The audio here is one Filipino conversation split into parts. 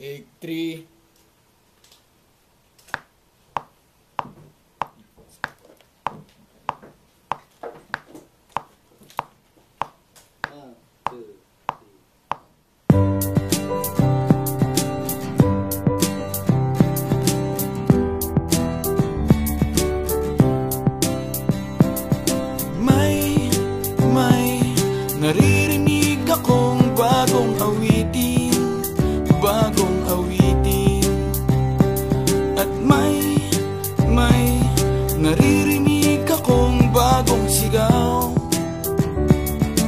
एक three Ngeri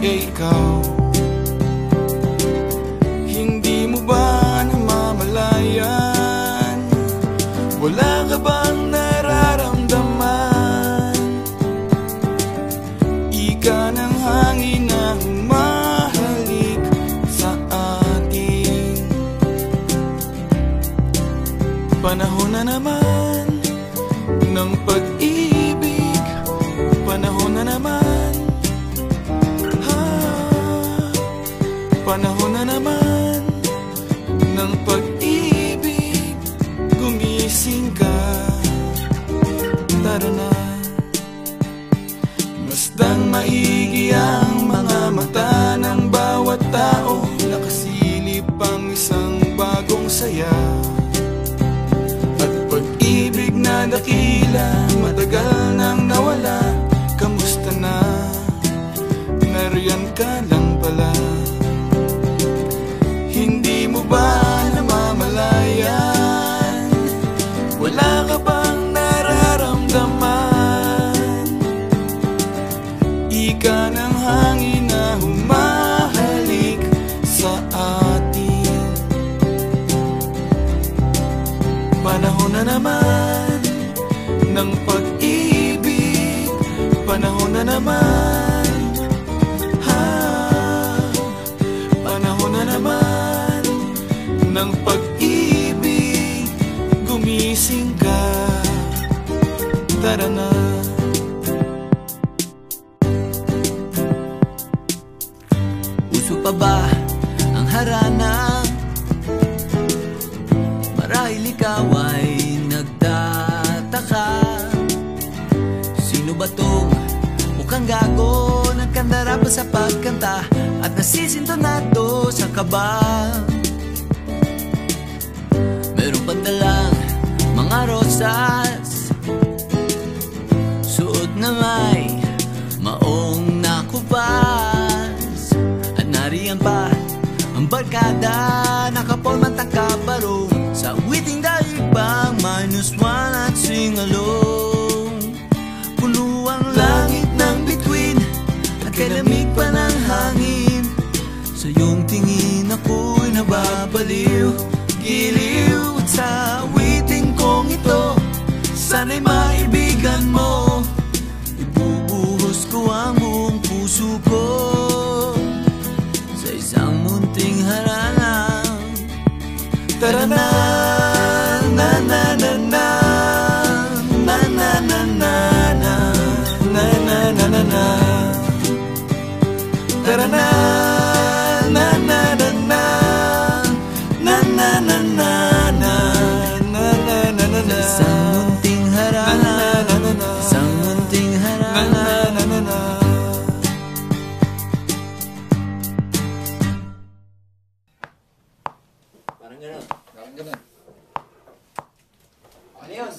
E ikaw. Hindi mo ba namamalayan? Wala bang nararamdaman? Ika ng hangin na humahalik sa atin. Panahon na naman ng pag-ibig Gumising ka. Tara na. Bastang maigi ang mga mata ng bawat tao Nakasilip ang isang bagong saya. At pag-ibig na dakila Matagal nang nawala Kamusta na? Nariyan ka lang Wala ka bang nararamdaman? Ika ng hangin na humahalik sa atin Panahon na naman ng pag-ibig Panahon na naman Tara na. Uso pa ba ang harana? Marahil ikaw ay nagtataka. Sino ba tong mukhang gago Nagkandara pa sa pagkanta At nasisintonado sa kaba. Meron pa dalang mga rosas ang barkada Nakapolman tangkabaro Sa witing daigpang Minus one at sing along Puno ang langit ng bituin At kay lamig pa ng hangin. Sa iyong tingin ako'y nababaliw Giliw. At sa witing kong ito Sana'y maibigan Tara 나는 거는 나는 거는 아니야.